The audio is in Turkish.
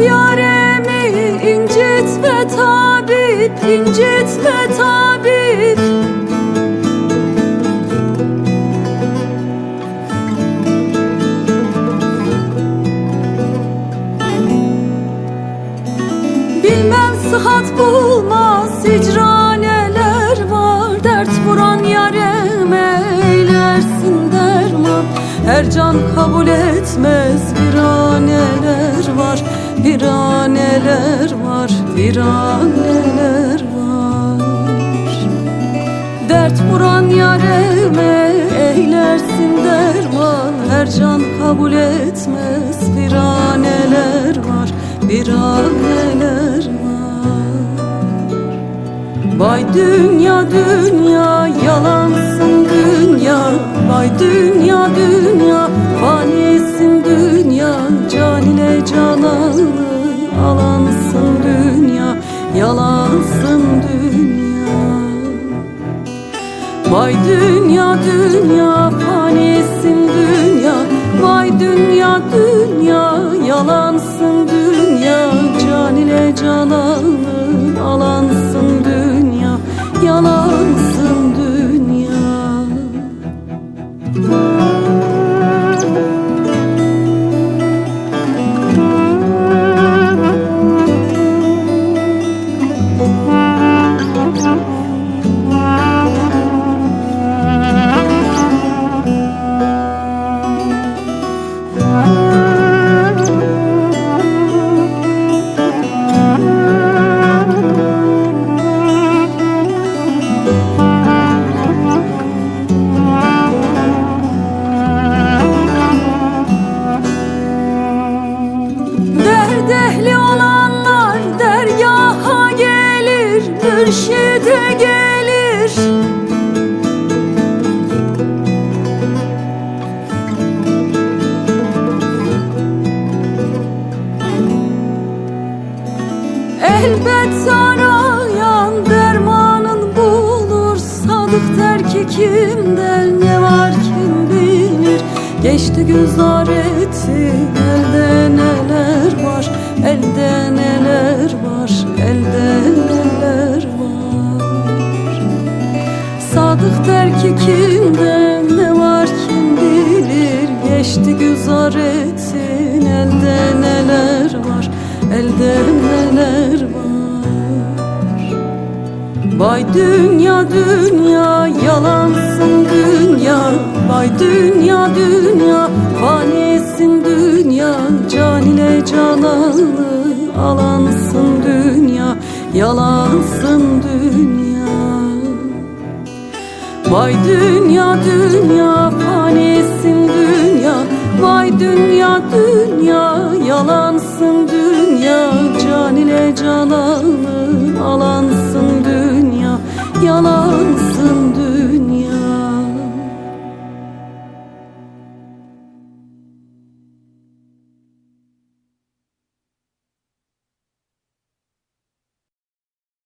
Yaremi incitme tabip incitme tabip. Bilmem sıhhat bulmaz hicraneler var. Dert vuran yareme eylersin derman. Her can kabul etmez viraneler var Viraneler var, viraneler var. Dert vuran yareme eylersin derman. Her can kabul etmez viraneler var Viraneler var. Vay dünya dünya yalansın dünya. Vay dünya dünya fanisin dünya Vay dünya dünya fanisin dünya. Vay dünya dünya yalansın dünya. Can ile cananı Mürşide gelir. Elbet arayan dermanın bulur. Sadık der ki kimden ne var kim bilir. Geçti güzar etti elde Elde neler var? Vay dünya dünya yalansın dünya. Vay dünya dünya fanisin dünya. Can ile cananı alansın dünya Yalansın dünya. Vay dünya dünya canan alan